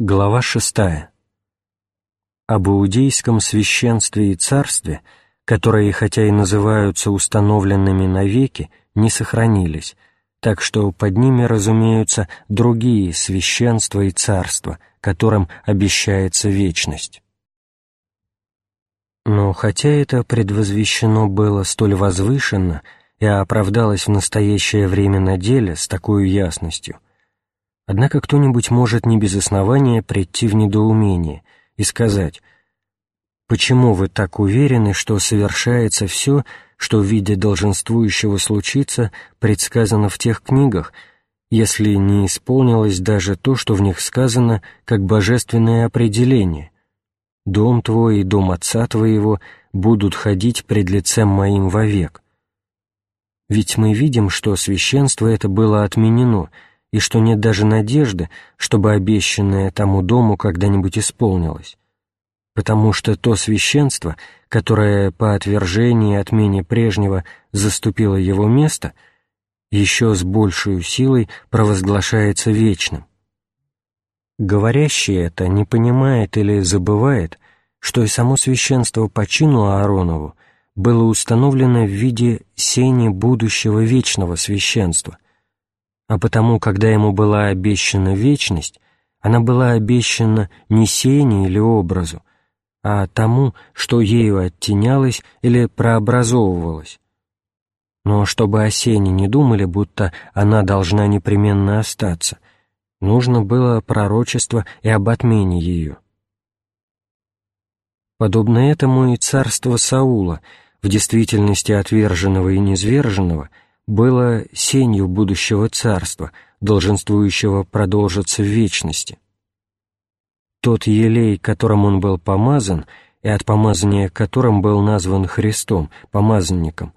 Глава шестая. Об иудейском священстве и царстве, которые, хотя и называются установленными навеки, не сохранились, так что под ними разумеются другие священства и царства, которым обещается вечность. Но хотя это предвозвещено было столь возвышенно и оправдалось в настоящее время на деле с такой ясностью, Однако кто-нибудь может не без основания прийти в недоумение и сказать, «Почему вы так уверены, что совершается все, что в виде долженствующего случиться предсказано в тех книгах, если не исполнилось даже то, что в них сказано, как божественное определение? Дом твой и дом отца твоего будут ходить пред лицем моим вовек». Ведь мы видим, что священство это было отменено — и что нет даже надежды, чтобы обещанное тому дому когда-нибудь исполнилось, потому что то священство, которое по отвержении и отмене прежнего заступило его место, еще с большей силой провозглашается вечным. Говорящий это не понимает или забывает, что и само священство по чину Ааронову было установлено в виде сени будущего вечного священства, а потому, когда ему была обещана вечность, она была обещана не сене или образу, а тому, что ею оттенялось или прообразовывалось. Но чтобы о сене не думали, будто она должна непременно остаться, нужно было пророчество и об отмене ее. Подобно этому и царство Саула, в действительности отверженного и низверженного — было сенью будущего царства, долженствующего продолжиться в вечности. Тот елей, которым он был помазан, и от помазания которым был назван Христом, помазанником,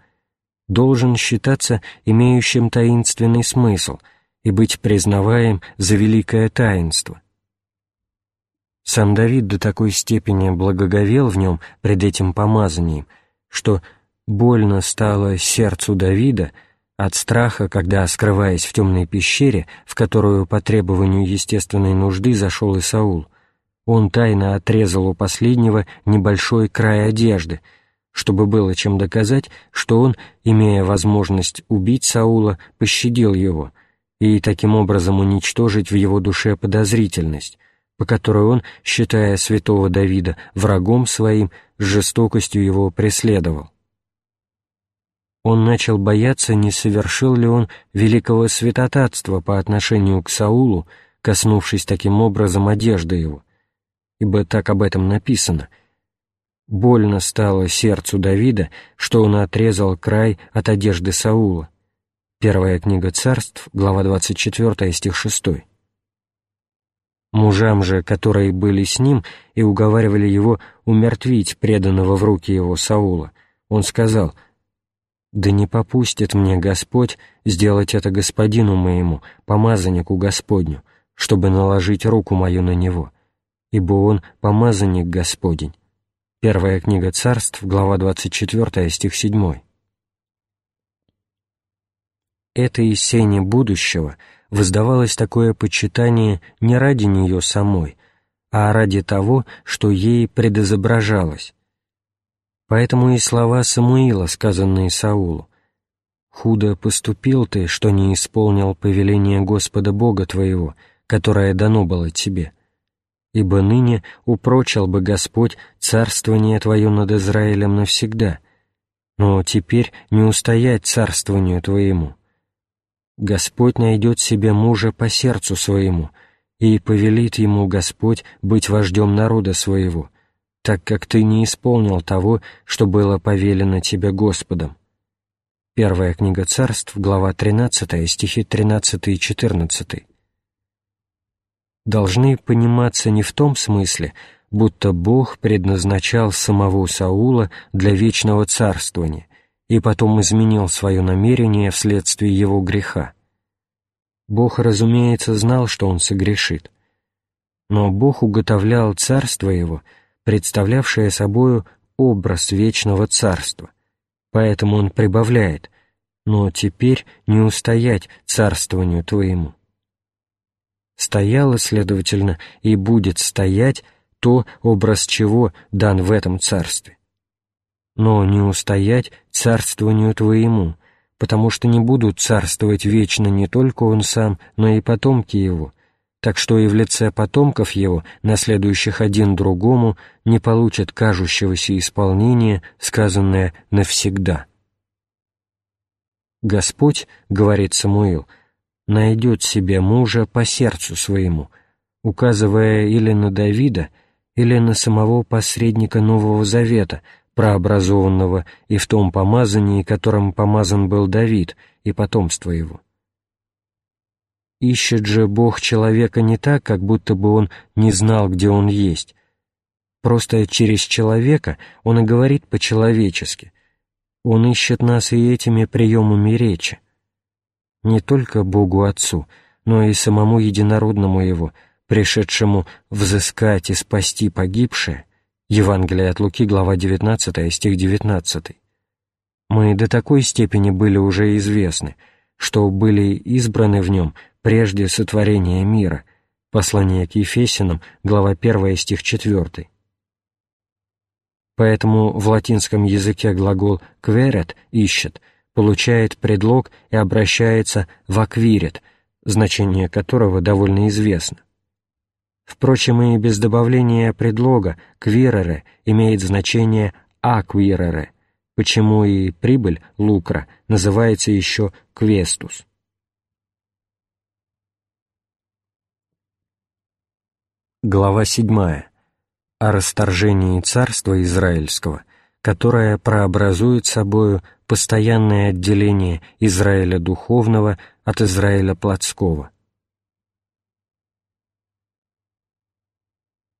должен считаться имеющим таинственный смысл и быть признаваем за великое таинство. Сам Давид до такой степени благоговел в нем пред этим помазанием, что больно стало сердцу Давида — от страха, когда, скрываясь в темной пещере, в которую по требованию естественной нужды зашел и Саул, он тайно отрезал у последнего небольшой край одежды, чтобы было чем доказать, что он, имея возможность убить Саула, пощадил его и таким образом уничтожить в его душе подозрительность, по которой он, считая святого Давида врагом своим, с жестокостью его преследовал он начал бояться, не совершил ли он великого святотатства по отношению к Саулу, коснувшись таким образом одежды его. Ибо так об этом написано. «Больно стало сердцу Давида, что он отрезал край от одежды Саула». Первая книга царств, глава 24, стих 6. Мужам же, которые были с ним и уговаривали его умертвить преданного в руки его Саула, он сказал — да не попустит мне Господь сделать это господину моему, помазаннику Господню, чтобы наложить руку мою на него, ибо он помазанник Господень». Первая книга царств, глава 24, стих 7. Этой сене будущего воздавалось такое почитание не ради нее самой, а ради того, что ей предозображалось, Поэтому и слова Самуила, сказанные Саулу, «Худо поступил ты, что не исполнил повеление Господа Бога твоего, которое дано было тебе, ибо ныне упрочил бы Господь царствование твое над Израилем навсегда, но теперь не устоять царствованию твоему. Господь найдет себе мужа по сердцу своему, и повелит ему Господь быть вождем народа своего» так как ты не исполнил того, что было повелено тебе Господом». Первая книга царств, глава 13, стихи 13 и 14. Должны пониматься не в том смысле, будто Бог предназначал самого Саула для вечного царствования и потом изменил свое намерение вследствие его греха. Бог, разумеется, знал, что он согрешит. Но Бог уготовлял царство его — представлявшее собою образ вечного царства. Поэтому он прибавляет «но теперь не устоять царствованию твоему». Стояло, следовательно, и будет стоять то, образ чего дан в этом царстве. Но не устоять царствованию твоему, потому что не будут царствовать вечно не только он сам, но и потомки его, так что и в лице потомков его, наследующих один другому, не получат кажущегося исполнения, сказанное «навсегда». «Господь, — говорит Самуил, — найдет себе мужа по сердцу своему, указывая или на Давида, или на самого посредника Нового Завета, прообразованного и в том помазании, которым помазан был Давид и потомство его. Ищет же Бог человека не так, как будто бы он не знал, где он есть. Просто через человека он и говорит по-человечески. Он ищет нас и этими приемами речи. Не только Богу Отцу, но и самому единородному Его, пришедшему взыскать и спасти погибшее, Евангелие от Луки, глава 19, стих 19. Мы до такой степени были уже известны, что были избраны в нем прежде сотворения мира. Послание к Ефесиным, глава 1, стих 4. Поэтому в латинском языке глагол «кверет» — «ищет» получает предлог и обращается в «аквирет», значение которого довольно известно. Впрочем, и без добавления предлога «квирере» имеет значение «аквирере», почему и прибыль лукра называется еще «квестус». Глава 7. О расторжении царства Израильского, которое прообразует собою постоянное отделение Израиля духовного от Израиля плотского –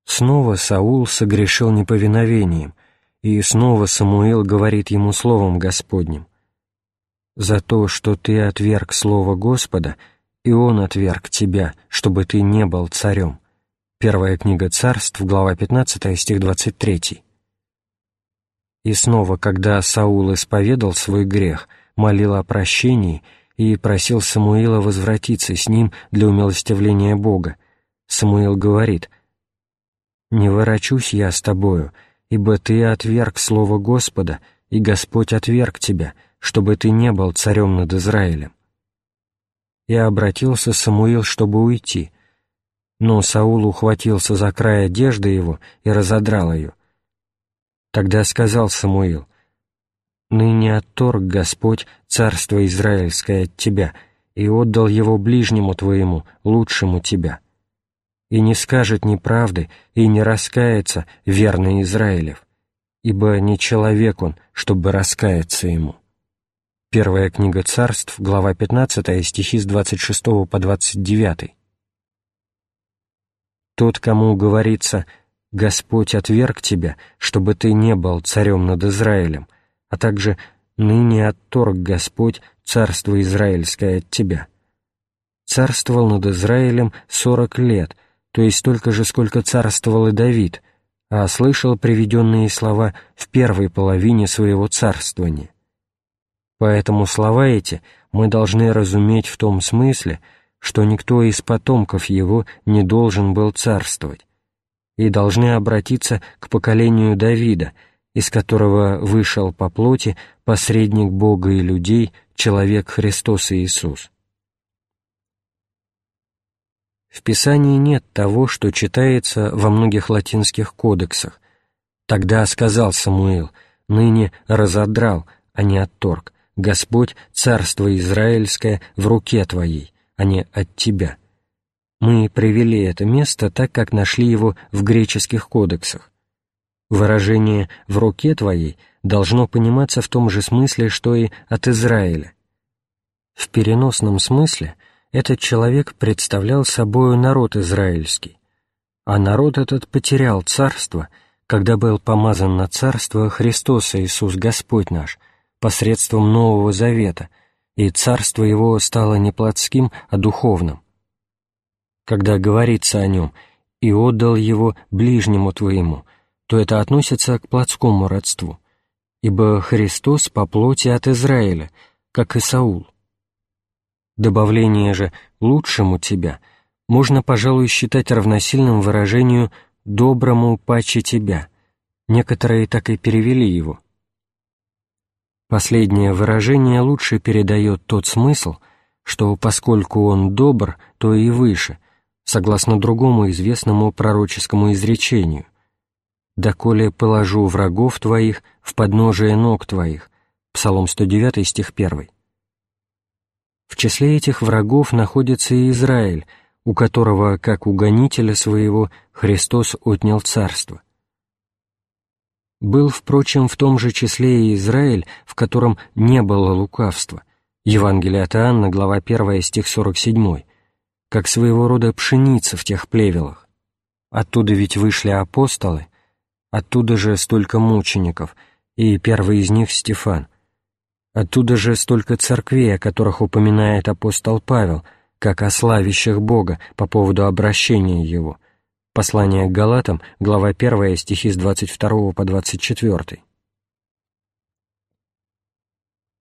Снова Саул согрешил неповиновением, и снова Самуил говорит ему словом Господним. «За то, что ты отверг слово Господа, и он отверг тебя, чтобы ты не был царем». Первая книга царств, глава 15, стих 23. И снова, когда Саул исповедал свой грех, молил о прощении и просил Самуила возвратиться с ним для умилостивления Бога, Самуил говорит не ворочусь я с тобою, ибо ты отверг слово Господа, и Господь отверг тебя, чтобы ты не был царем над Израилем. И обратился Самуил, чтобы уйти, но Саул ухватился за край одежды его и разодрал ее. Тогда сказал Самуил, «Ныне отторг Господь царство Израильское от тебя и отдал его ближнему твоему, лучшему тебя» и не скажет неправды и не раскается верный Израилев, ибо не человек он, чтобы раскаяться ему». Первая книга царств, глава 15, стихи с 26 по 29. «Тот, кому говорится, Господь отверг тебя, чтобы ты не был царем над Израилем, а также ныне отторг Господь царство Израильское от тебя. Царствовал над Израилем сорок лет — то есть столько же, сколько царствовал и Давид, а слышал приведенные слова в первой половине своего царствования. Поэтому слова эти мы должны разуметь в том смысле, что никто из потомков его не должен был царствовать, и должны обратиться к поколению Давида, из которого вышел по плоти посредник Бога и людей, человек Христос Иисус. В Писании нет того, что читается во многих латинских кодексах. Тогда сказал Самуил, ныне разодрал, а не отторг, Господь, царство Израильское, в руке твоей, а не от тебя. Мы привели это место так, как нашли его в греческих кодексах. Выражение «в руке твоей» должно пониматься в том же смысле, что и «от Израиля». В переносном смысле – этот человек представлял собою народ израильский, а народ этот потерял царство, когда был помазан на царство Христос Иисус Господь наш посредством Нового Завета, и царство его стало не плотским, а духовным. Когда говорится о нем «и отдал его ближнему твоему», то это относится к плотскому родству, ибо Христос по плоти от Израиля, как и Саул, Добавление же «лучшему тебя» можно, пожалуй, считать равносильным выражению «доброму паче тебя». Некоторые так и перевели его. Последнее выражение лучше передает тот смысл, что поскольку он добр, то и выше, согласно другому известному пророческому изречению «Доколе положу врагов твоих в подножие ног твоих» Псалом 109, стих 1. В числе этих врагов находится и Израиль, у которого, как у гонителя своего, Христос отнял царство. Был, впрочем, в том же числе и Израиль, в котором не было лукавства. Евангелие от Иоанна, глава 1, стих 47, как своего рода пшеница в тех плевелах. Оттуда ведь вышли апостолы, оттуда же столько мучеников, и первый из них Стефан. Оттуда же столько церквей, о которых упоминает апостол Павел — как о славящих Бога по поводу обращения Его. Послание к Галатам, глава 1, стихи с 22 по 24.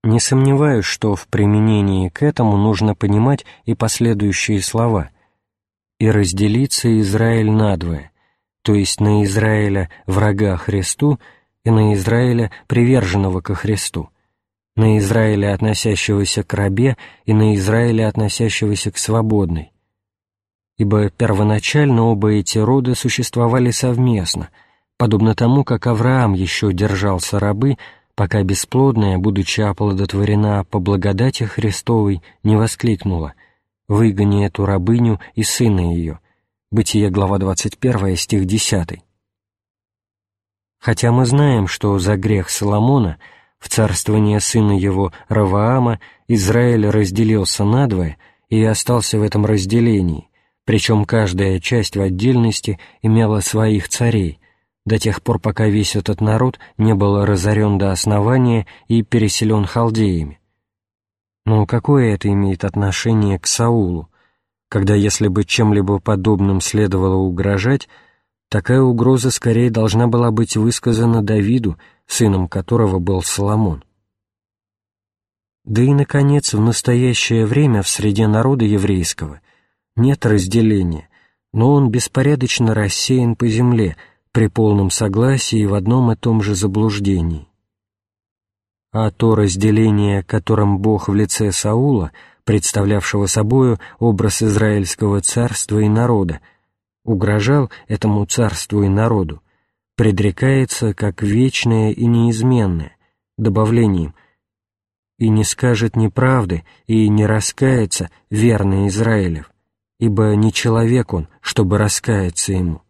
Не сомневаюсь, что в применении к этому нужно понимать и последующие слова «и разделится Израиль надвое», то есть на Израиля врага Христу и на Израиля приверженного ко Христу, на Израиля, относящегося к рабе, и на Израиля, относящегося к свободной. Ибо первоначально оба эти рода существовали совместно, подобно тому, как Авраам еще держался рабы, пока бесплодная, будучи оплодотворена по благодати Христовой, не воскликнула «Выгони эту рабыню и сына ее». Бытие, глава 21, стих 10. Хотя мы знаем, что за грех Соломона – в царствование сына его Раваама Израиль разделился надвое и остался в этом разделении, причем каждая часть в отдельности имела своих царей, до тех пор, пока весь этот народ не был разорен до основания и переселен халдеями. Но какое это имеет отношение к Саулу, когда, если бы чем-либо подобным следовало угрожать, такая угроза скорее должна была быть высказана Давиду, сыном которого был Соломон. Да и, наконец, в настоящее время в среде народа еврейского нет разделения, но он беспорядочно рассеян по земле при полном согласии в одном и том же заблуждении. А то разделение, которым Бог в лице Саула, представлявшего собою образ Израильского царства и народа, угрожал этому царству и народу, предрекается как вечное и неизменное, добавлением «и не скажет неправды и не раскается верный Израилев, ибо не человек он, чтобы раскаяться ему».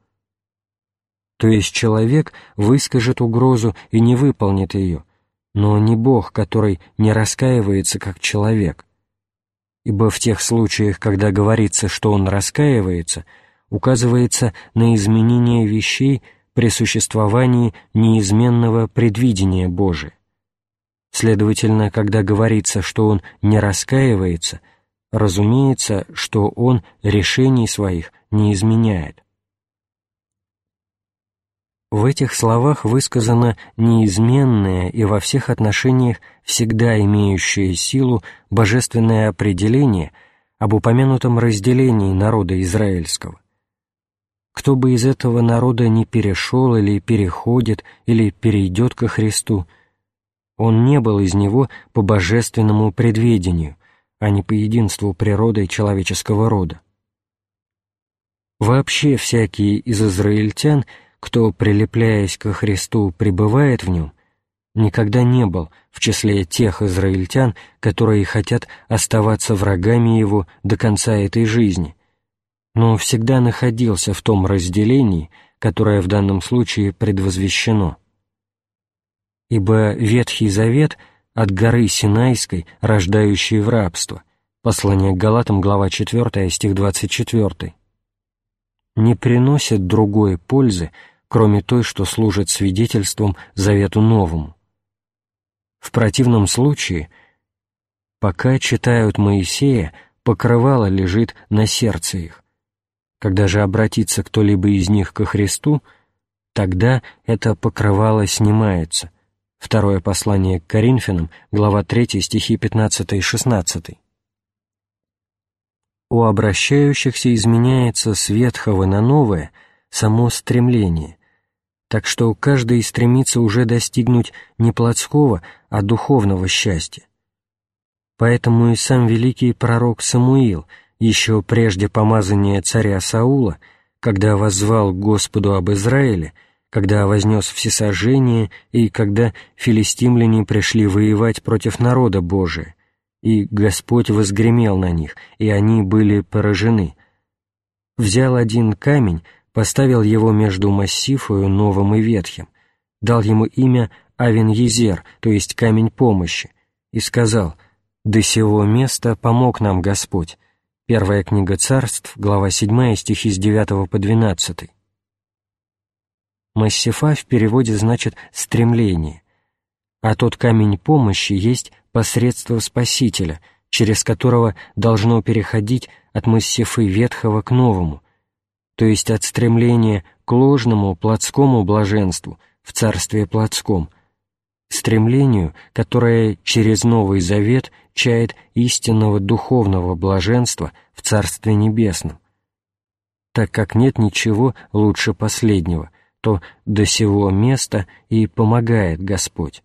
То есть человек выскажет угрозу и не выполнит ее, но не Бог, который не раскаивается как человек. Ибо в тех случаях, когда говорится, что он раскаивается, указывается на изменение вещей при существовании неизменного предвидения Божия. Следовательно, когда говорится, что он не раскаивается, разумеется, что он решений своих не изменяет. В этих словах высказано неизменное и во всех отношениях всегда имеющее силу божественное определение об упомянутом разделении народа израильского кто бы из этого народа не перешел или переходит, или перейдет ко Христу, он не был из него по божественному предведению, а не по единству природы и человеческого рода. Вообще всякий из израильтян, кто, прилепляясь ко Христу, пребывает в нем, никогда не был в числе тех израильтян, которые хотят оставаться врагами его до конца этой жизни, но всегда находился в том разделении, которое в данном случае предвозвещено. Ибо Ветхий Завет от горы Синайской, рождающей в рабство, послание к Галатам, глава 4, стих 24, не приносит другой пользы, кроме той, что служит свидетельством Завету Новому. В противном случае, пока читают Моисея, покрывало лежит на сердце их, когда же обратится кто-либо из них ко Христу, тогда это покрывало снимается. Второе послание к Коринфянам, глава 3, стихи 15 и 16. у обращающихся изменяется с ветхого на новое само стремление, так что каждый стремится уже достигнуть не плотского, а духовного счастья. Поэтому и сам великий пророк Самуил, еще прежде помазания царя Саула, когда воззвал Господу об Израиле, когда вознес всесожжение и когда филистимляне пришли воевать против народа Божия, и Господь возгремел на них, и они были поражены. Взял один камень, поставил его между массифою новым и ветхим, дал ему имя Авен-Езер, то есть камень помощи, и сказал, «До сего места помог нам Господь». Первая книга царств, глава 7, стихи с 9 по 12. Массифа в переводе значит «стремление», а тот камень помощи есть посредство Спасителя, через которого должно переходить от массифы ветхого к новому, то есть от стремления к ложному плотскому блаженству в царстве плотском, стремлению, которое через Новый Завет чает истинного духовного блаженства в Царстве Небесном. Так как нет ничего лучше последнего, то до сего места и помогает Господь.